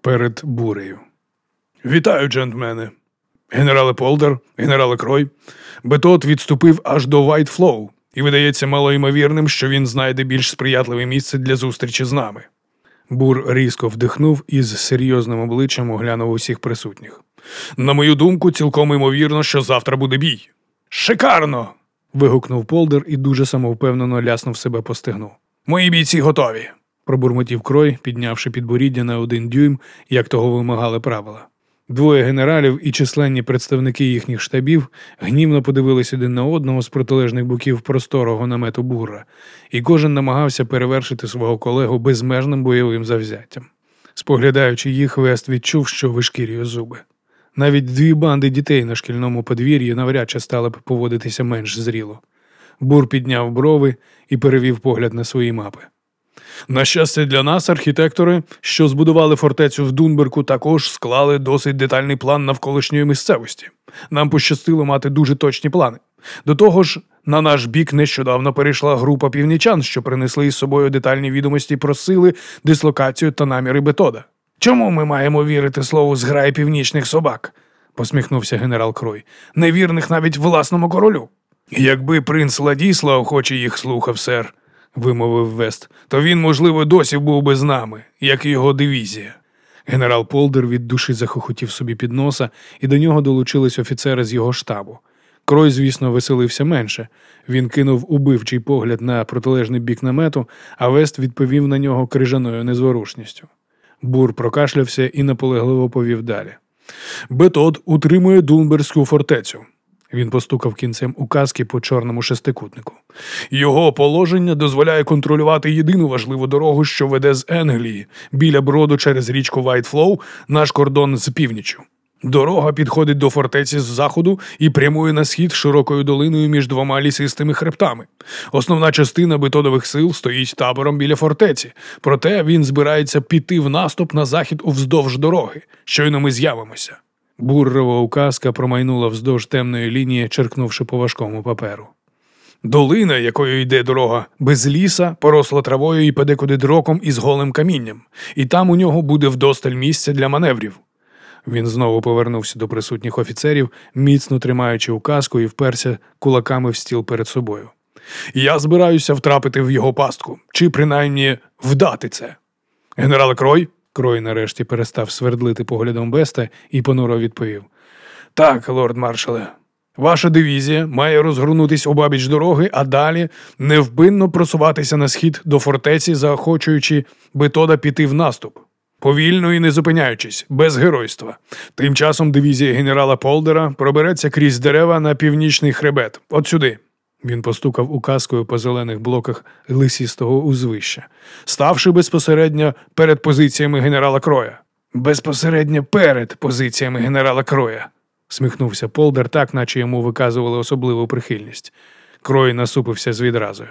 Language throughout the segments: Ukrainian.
перед бурею. Вітаю, джентльмени. Генерале Полдер, генерале Крой. Бетод відступив аж до Вайтфлоу, і видається малоймовірним, що він знайде більш сприятливе місце для зустрічі з нами. Бур різко вдихнув і з серйозним обличчям оглянув усіх присутніх. На мою думку, цілком ймовірно, що завтра буде бій. Шикарно. вигукнув Полдер і дуже самовпевнено ляснув себе по стегну. Мої бійці готові. Пробурмотів крой, піднявши підборіддя на один дюйм, як того вимагали правила. Двоє генералів і численні представники їхніх штабів гнівно подивились один на одного з протилежних боків просторого намету бура, і кожен намагався перевершити свого колегу безмежним бойовим завзяттям. Споглядаючи їх, Вест відчув, що вишкірює зуби. Навіть дві банди дітей на шкільному подвір'ї навряд чи стали б поводитися менш зріло. Бур підняв брови і перевів погляд на свої мапи. На щастя, для нас, архітектори, що збудували фортецю в Дунберку, також склали досить детальний план навколишньої місцевості. Нам пощастило мати дуже точні плани. До того ж, на наш бік нещодавно перейшла група північан, що принесли із собою детальні відомості про сили, дислокацію та наміри Бетода. Чому ми маємо вірити слову зграй північних собак? посміхнувся генерал Крой. Невірних навіть власному королю. Якби принц Ладіслав охоче їх слухав, сер, вимовив Вест, то він, можливо, досі був би з нами, як і його дивізія. Генерал Полдер від душі захохотів собі під носа, і до нього долучились офіцери з його штабу. Крой, звісно, веселився менше. Він кинув убивчий погляд на протилежний бік намету, а Вест відповів на нього крижаною незворушністю. Бур прокашлявся і наполегливо повів далі. Бетод утримує Дунберську фортецю. Він постукав кінцем указки по чорному шестикутнику. Його положення дозволяє контролювати єдину важливу дорогу, що веде з Енглії, біля броду через річку Вайтфлоу, наш кордон з північю. Дорога підходить до фортеці з заходу і прямує на схід широкою долиною між двома лісистими хребтами. Основна частина бетодових сил стоїть табором біля фортеці, проте він збирається піти в наступ на захід уздовж дороги. Щойно ми з'явимося. Буррова указка промайнула вздовж темної лінії, черкнувши по важкому паперу. Долина, якою йде дорога, без ліса, поросла травою і подекуди дроком із голим камінням, і там у нього буде вдосталь місця для маневрів. Він знову повернувся до присутніх офіцерів, міцно тримаючи указку і вперся кулаками в стіл перед собою. Я збираюся втрапити в його пастку, чи принаймні вдати це. Генерал Крой, Крой нарешті перестав свердлити поглядом Беста і понуро відповів: Так, лорд маршале, ваша дивізія має розгорнутись обабіч дороги, а далі невпинно просуватися на схід до фортеці, заохочуючи Бетода піти в наступ. Повільно і не зупиняючись, без геройства. Тим часом дивізія генерала Полдера пробереться крізь дерева на північний хребет. От сюди. Він постукав указкою по зелених блоках лисістого узвища, ставши безпосередньо перед позиціями генерала Кроя. Безпосередньо перед позиціями генерала Кроя, сміхнувся Полдер, так наче йому виказували особливу прихильність. Крой насупився з відразою.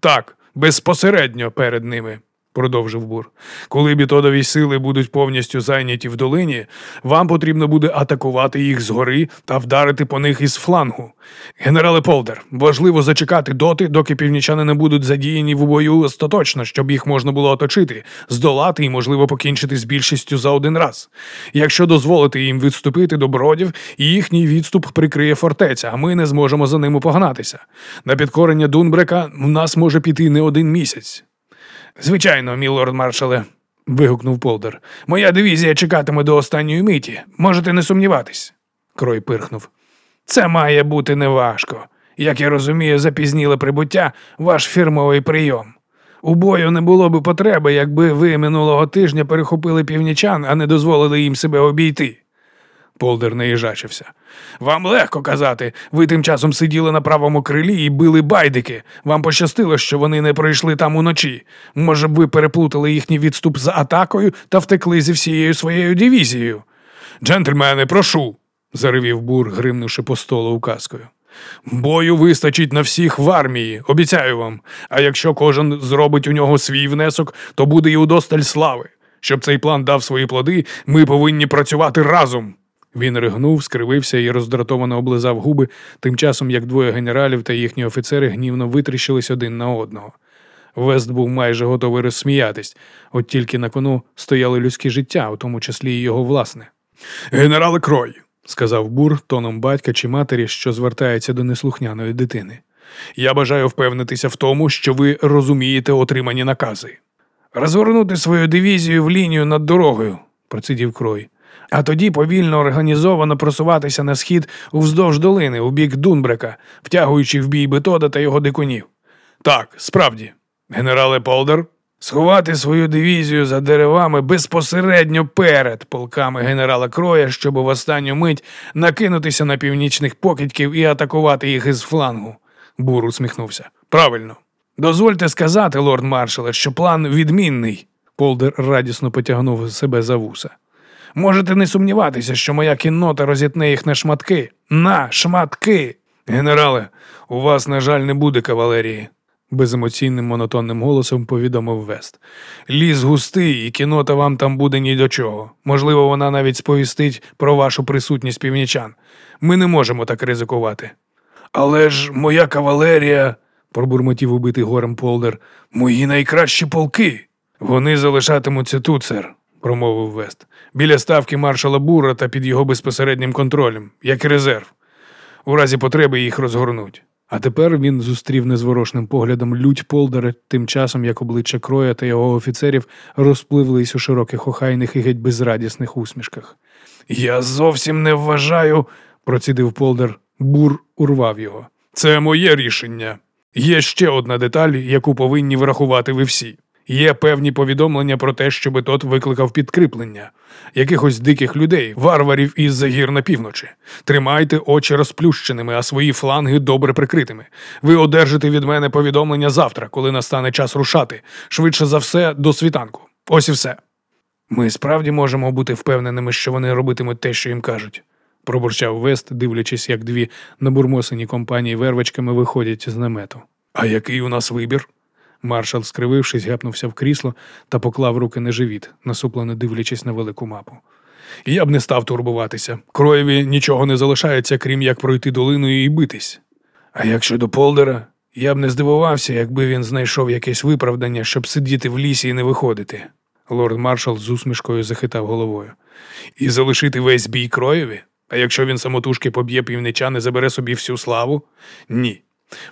Так, безпосередньо перед ними продовжив бур. Коли бітодові сили будуть повністю зайняті в долині, вам потрібно буде атакувати їх згори та вдарити по них із флангу. Генерале Полдер, важливо зачекати доти, доки північани не будуть задіяні в бою остаточно, щоб їх можна було оточити, здолати і, можливо, покінчити з більшістю за один раз. Якщо дозволити їм відступити до бродів, їхній відступ прикриє фортеця, а ми не зможемо за ними погнатися. На підкорення Дунбрека в нас може піти не один місяць. Звичайно, мій лорд маршале, вигукнув Полдер. Моя дивізія чекатиме до останньої миті. Можете не сумніватись. Крой пирхнув. Це має бути неважко. Як я розумію, запізніле прибуття ваш фірмовий прийом. У бою не було б потреби, якби ви минулого тижня перехопили північан, а не дозволили їм себе обійти. Полдер не їжачився. Вам легко казати. Ви тим часом сиділи на правому крилі і били байдики. Вам пощастило, що вони не пройшли там уночі. Може б, ви переплутали їхній відступ за атакою та втекли зі всією своєю дивізією. Джентльмени, прошу, заривів бур, гримнувши по столу указкою. Бою вистачить на всіх в армії, обіцяю вам. А якщо кожен зробить у нього свій внесок, то буде і удосталь слави. Щоб цей план дав свої плоди, ми повинні працювати разом. Він ригнув, скривився і роздратовано облизав губи, тим часом як двоє генералів та їхні офіцери гнівно витріщились один на одного. Вест був майже готовий розсміятись, от тільки на кону стояли людські життя, у тому числі і його власне. Генерал Крой, сказав Бур тоном батька чи матері, що звертається до неслухняної дитини. Я бажаю впевнитися в тому, що ви розумієте отримані накази. Розгорнути свою дивізію в лінію над дорогою, процидів Крой. А тоді повільно організовано просуватися на схід уздовж долини у бік Дунбрека, втягуючи в бій Бетода та його дикунів. Так, справді, генерале Полдер, сховати свою дивізію за деревами безпосередньо перед полками генерала Кроя, щоб в останню мить накинутися на північних покидьків і атакувати їх із флангу. Бур усміхнувся. Правильно. Дозвольте сказати, лорд маршале, що план відмінний. Полдер радісно потягнув себе за вуса. Можете не сумніватися, що моя кіннота розітне їх на шматки. На шматки. Генерале, у вас, на жаль, не буде кавалерії, беземоційним монотонним голосом повідомив Вест. Ліс густий, і кінота вам там буде ні до чого. Можливо, вона навіть сповістить про вашу присутність північан. Ми не можемо так ризикувати. Але ж моя кавалерія, пробурмотів убитий горем Полдер, мої найкращі полки. Вони залишатимуться тут, сер, промовив Вест, біля ставки маршала Бура та під його безпосереднім контролем, як резерв. У разі потреби їх розгорнуть. А тепер він зустрів незворошним поглядом лють Полдера, тим часом як обличчя Кроя та його офіцерів розпливлись у широких охайних і геть безрадісних усмішках. Я зовсім не вважаю, процідив Полдер. Бур урвав його. Це моє рішення. Є ще одна деталь, яку повинні врахувати ви всі. Є певні повідомлення про те, що Бетот викликав підкріплення якихось диких людей, варварів із загір на півночі. Тримайте очі розплющеними, а свої фланги добре прикритими. Ви одержите від мене повідомлення завтра, коли настане час рушати, швидше за все, до світанку. Ось і все. Ми справді можемо бути впевненими, що вони робитимуть те, що їм кажуть, пробурчав Вест, дивлячись, як дві набурмосені компанії вервочками виходять з намету. А який у нас вибір? Маршал, скривившись, гепнувся в крісло та поклав руки на живіт, насуплено дивлячись на велику мапу. Я б не став турбуватися. Кроєві нічого не залишається, крім як пройти долиною і битись. А як щодо Полдера, я б не здивувався, якби він знайшов якесь виправдання, щоб сидіти в лісі і не виходити. Лорд маршал з усмішкою захитав головою. І залишити весь бій Кроєві? А якщо він самотужки поб'є півничан і забере собі всю славу? Ні.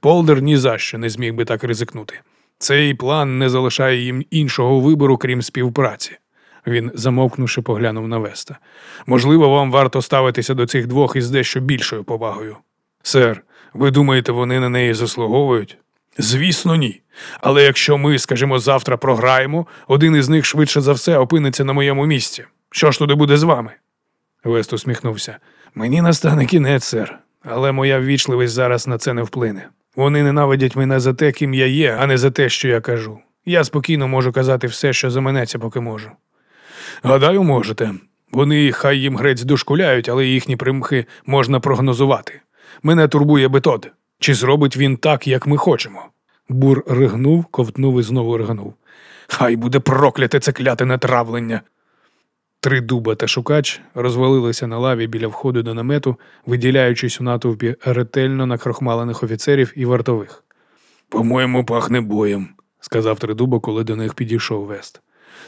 Полдер ні за що не зміг би так ризикнути. Цей план не залишає їм іншого вибору, крім співпраці. Він, замовкнувши, поглянув на Веста. Можливо, вам варто ставитися до цих двох із дещо більшою повагою. Сер, ви думаєте, вони на неї заслуговують? Звісно, ні. Але якщо ми, скажімо, завтра програємо, один із них швидше за все опиниться на моєму місці. Що ж туди буде з вами? Вест усміхнувся. Мені настане кінець, сер, але моя ввічливість зараз на це не вплине. Вони ненавидять мене за те, ким я є, а не за те, що я кажу. Я спокійно можу казати все, що заманеться, поки можу. Гадаю, можете. Вони хай їм грець дошкуляють, але їхні примхи можна прогнозувати. Мене турбує бетод. Чи зробить він так, як ми хочемо? Бур ригнув, ковтнув і знову ригнув. Хай буде прокляте це кляте натравлення. Три дуба та шукач розвалилися на лаві біля входу до намету, виділяючись у натовпі ретельно накрохмалених офіцерів і вартових. По-моєму, пахне боєм, сказав Тридуба, коли до них підійшов Вест.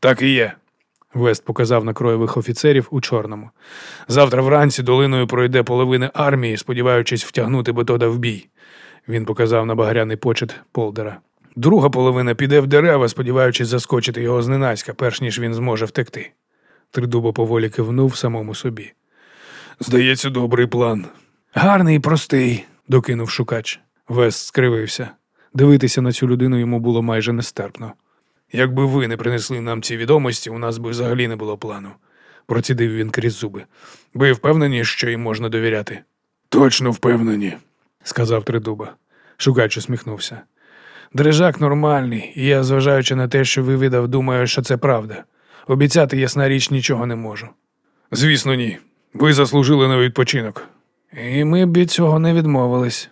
Так і є. Вест показав на кроєвих офіцерів у чорному. Завтра вранці долиною пройде половина армії, сподіваючись втягнути Бетода в бій. Він показав на багряний почет Полдера. Друга половина піде в дерева, сподіваючись заскочити його зненацька, перш ніж він зможе втекти. Тридуба поволі кивнув самому собі. Здається, добрий план. Гарний і простий, докинув шукач. Вест скривився. Дивитися на цю людину йому було майже нестерпно. Якби ви не принесли нам ці відомості, у нас би взагалі не було плану, процідив він крізь зуби. Ви впевнені, що їм можна довіряти? Точно впевнені, сказав Тридуба. Шукач усміхнувся. Дрижак нормальний, і я, зважаючи на те, що ви видав, думаю, що це правда. Обіцяти, ясна річ, нічого не можу. Звісно, ні. Ви заслужили на відпочинок. І ми б від цього не відмовились.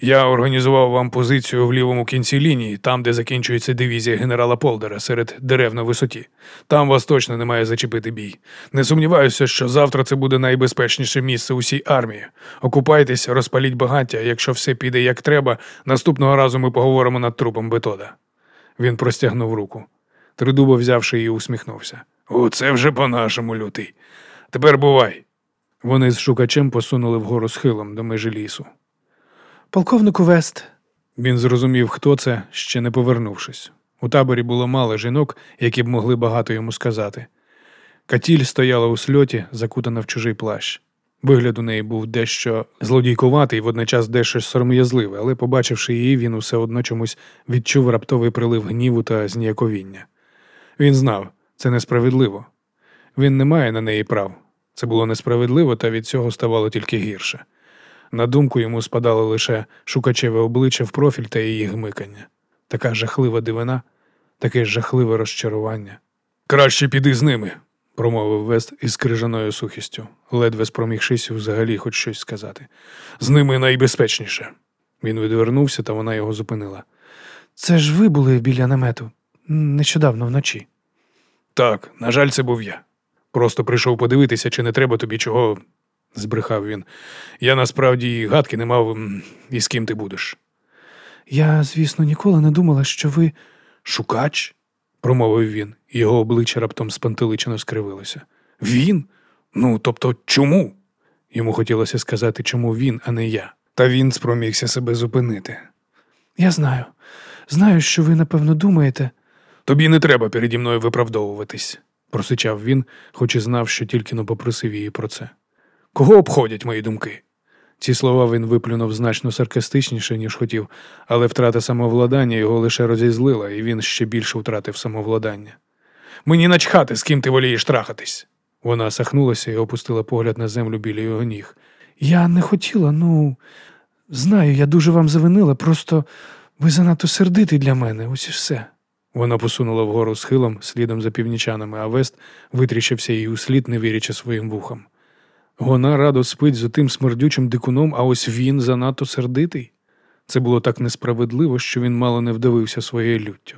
Я організував вам позицію в лівому кінці лінії, там, де закінчується дивізія генерала Полдера серед дерев на висоті. Там вас точно не має зачепити бій. Не сумніваюся, що завтра це буде найбезпечніше місце усій армії. Окупайтесь, розпаліть багаття. Якщо все піде як треба, наступного разу ми поговоримо над трупом Бетода. Він простягнув руку. Тридубо, взявши її, усміхнувся. Оце вже по-нашому лютий. Тепер бувай. Вони з шукачем посунули вгору схилом до межі лісу. Полковнику Вест. Він зрозумів, хто це, ще не повернувшись. У таборі було мало жінок, які б могли багато йому сказати. Катіль стояла у сльоті, закутана в чужий плащ. Вигляд у неї був дещо злодійкуватий, водночас дещо сором'язливий, але, побачивши її, він усе одно чомусь відчув раптовий прилив гніву та зніяковіння. Він знав, це несправедливо. Він не має на неї прав. Це було несправедливо, та від цього ставало тільки гірше. На думку йому спадало лише шукачеве обличчя в профіль та її гмикання. Така жахлива дивина, таке жахливе розчарування. Краще піди з ними, промовив Вест із крижаною сухістю, ледве спромігшись взагалі хоч щось сказати. З ними найбезпечніше. Він відвернувся, та вона його зупинила. Це ж ви були біля намету нещодавно вночі. Так, на жаль, це був я. Просто прийшов подивитися, чи не треба тобі чого, збрехав він. Я насправді і гадки не мав, і з ким ти будеш. Я, звісно, ніколи не думала, що ви шукач, промовив він, його обличчя раптом спантеличено скривилося. Він? Ну, тобто, чому? Йому хотілося сказати, чому він, а не я. Та він спромігся себе зупинити. Я знаю. Знаю, що ви, напевно, думаєте. Тобі не треба переді мною виправдовуватись, просичав він, хоч і знав, що тільки но попросив її про це. Кого обходять мої думки? Ці слова він виплюнув значно саркастичніше, ніж хотів, але втрата самовладання його лише розізлила, і він ще більше втратив самовладання. Мені начхати, з ким ти волієш трахатись. Вона сахнулася і опустила погляд на землю біля його ніг. Я не хотіла, ну, знаю, я дуже вам завинила, просто ви занадто сердитий для мене, ось і все. Вона посунула вгору схилом слідом за північанами, а Вест витріщився їй у слід, не вірячи своїм вухам. Вона радо спить з тим смердючим дикуном, а ось він занадто сердитий. Це було так несправедливо, що він мало не вдавився своєю люттю.